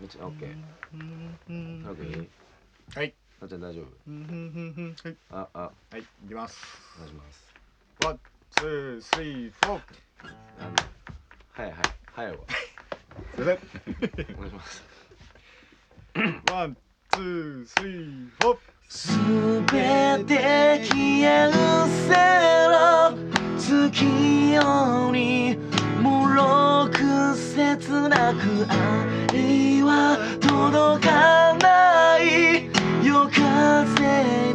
めっちゃオッケー。トラックいいはい。なっちゃん大丈夫。はい。ああ。はいいきます。お願いします。 one two three four。あの早い早い。早いわ。すいません。お願いします。 one two three four。すべて消えるせく愛は届かない夜風に